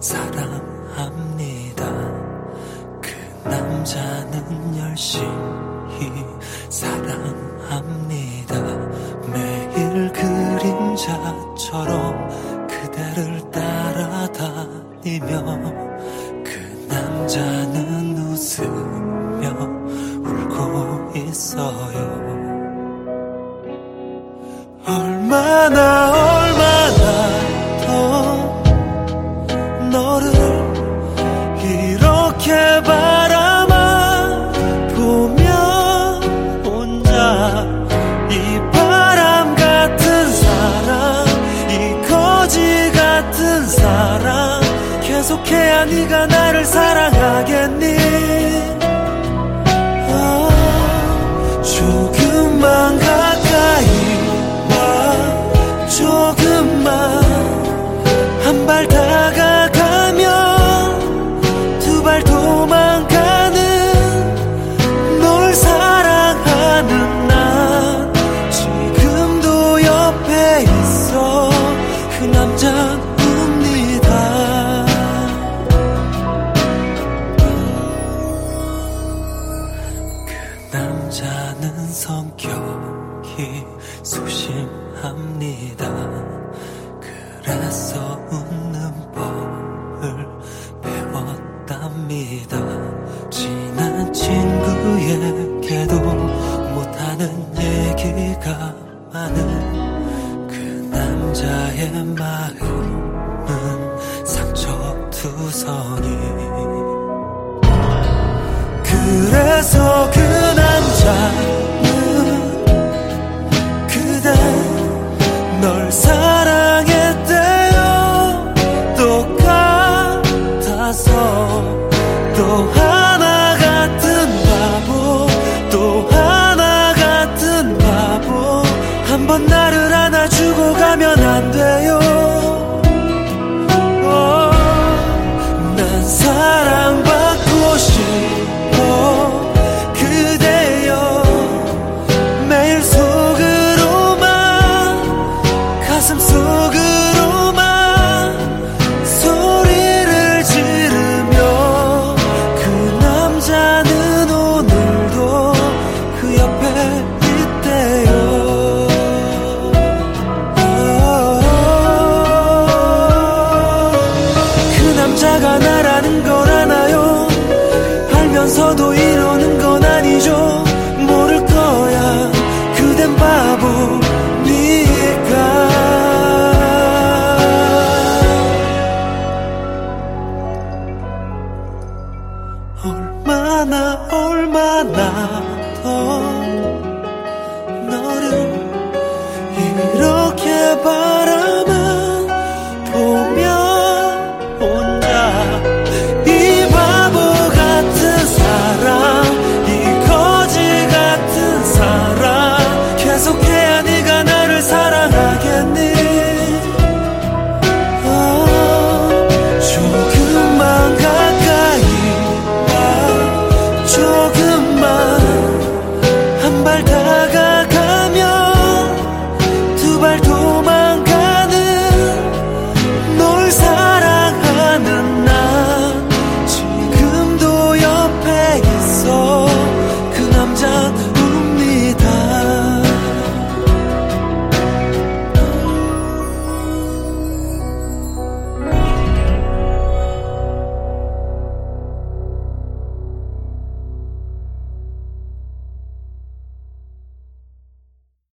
사랑합니다. 그 남자는 열심히 사랑합니다. 매일 그림자처럼 그대를 따라다니며 그 남자는 웃으며 울고 있어요. 얼마나 이렇게 바라만 보면 혼자 이 바람 같은 사랑 이 거지 같은 사랑 계속해야 네가 나를 사랑하겠니 성격이 소심합니다. 그래서 웃는 법을 배웠답니다. 친한 친구에게도 못하는 얘기가 많은 그 남자의 마음은 상처투성이. 그래서 그 내가 나라는 걸 아나요? 알면서도 이러는 건 아니죠? 모를 거야. 그댄 바보니까 얼마나 얼마나 더